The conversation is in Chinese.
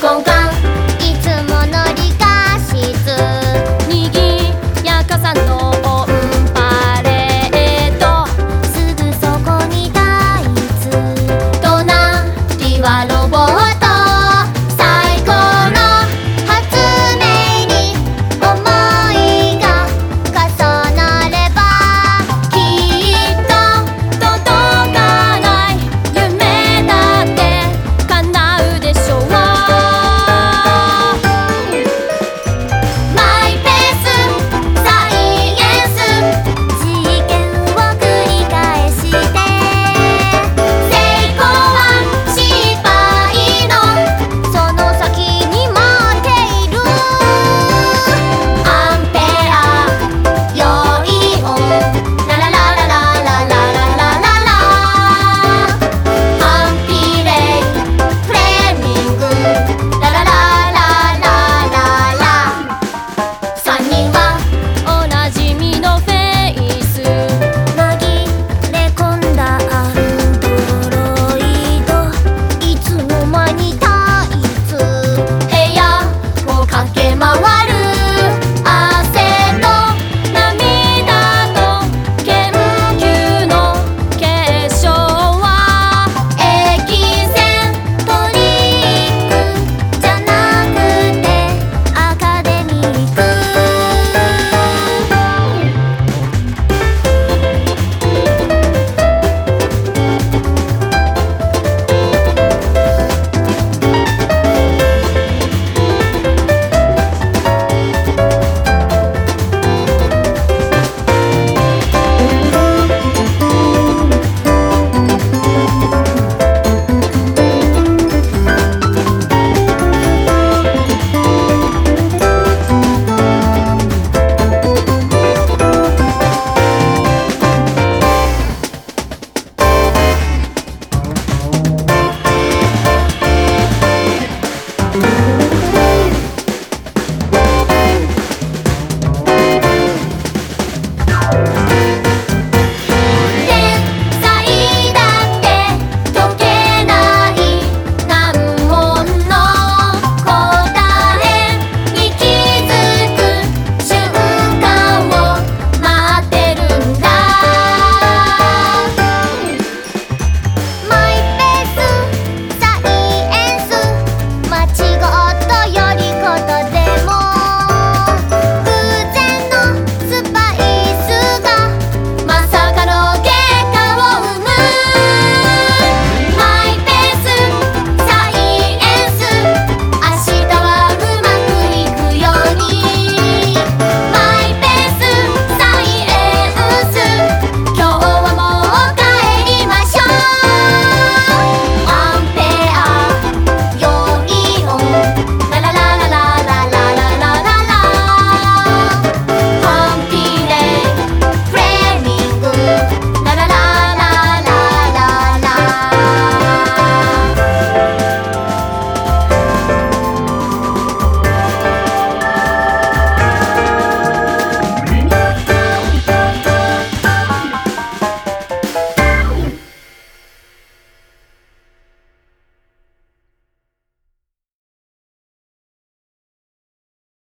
Con